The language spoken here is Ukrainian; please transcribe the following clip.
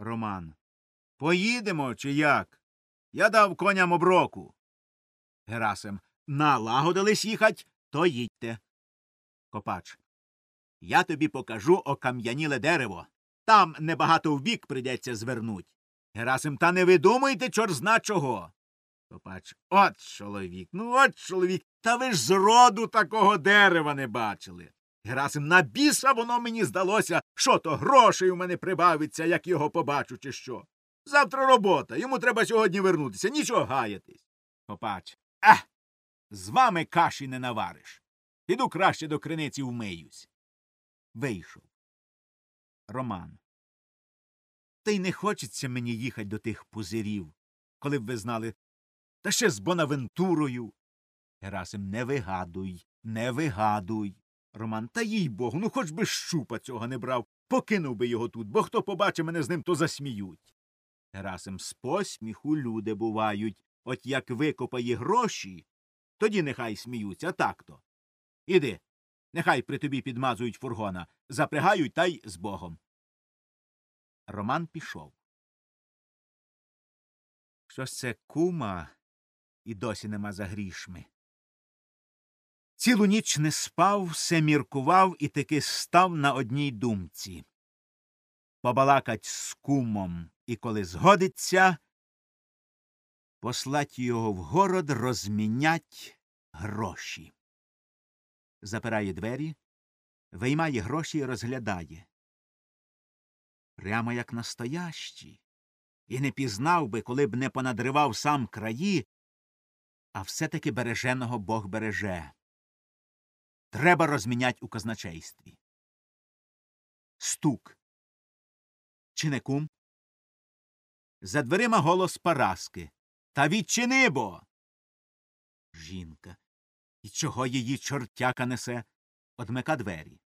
Роман. Поїдемо чи як? Я дав коням оброку. Герасим. Налагодились їхать, то їдьте. Копач. Я тобі покажу окам'яніле дерево. Там небагато вбік прийдеться звернуть. Герасим, та не видумуйте, чор чого. Копач. От чоловік, ну от чоловік. Та ви ж зроду такого дерева не бачили. Герасим, на біса воно мені здалося, що то грошей у мене прибавиться, як його побачу, чи що. Завтра робота, йому треба сьогодні вернутися, нічого гаятись. Копач. Ех, з вами каші не навариш. Піду краще до криниці вмиюсь. Вийшов. Роман. Та й не хочеться мені їхать до тих пузирів, коли б ви знали. Та ще з Бонавентурою. Герасим, не вигадуй, не вигадуй. Роман, та їй богу, ну хоч би щупа цього не брав, покинув би його тут, бо хто побачить мене з ним, то засміють. Герасим, з посміху люди бувають, от як викопає гроші, тоді нехай сміються, а так то. Іди, нехай при тобі підмазують фургона, запрягають та й з богом. Роман пішов. Щось це кума і досі нема за грішми. Цілу ніч не спав, все міркував і таки став на одній думці. Побалакать з кумом, і коли згодиться, послать його в город розмінять гроші. Запирає двері, виймає гроші і розглядає. Прямо як настоящі. І не пізнав би, коли б не понадривав сам краї, а все-таки береженого Бог береже. Треба розмінять у казначействі. Стук. Чи не кум? За дверима голос Параски. Та відчини бо. Жінка. І чого її чортяка несе? Одмика двері.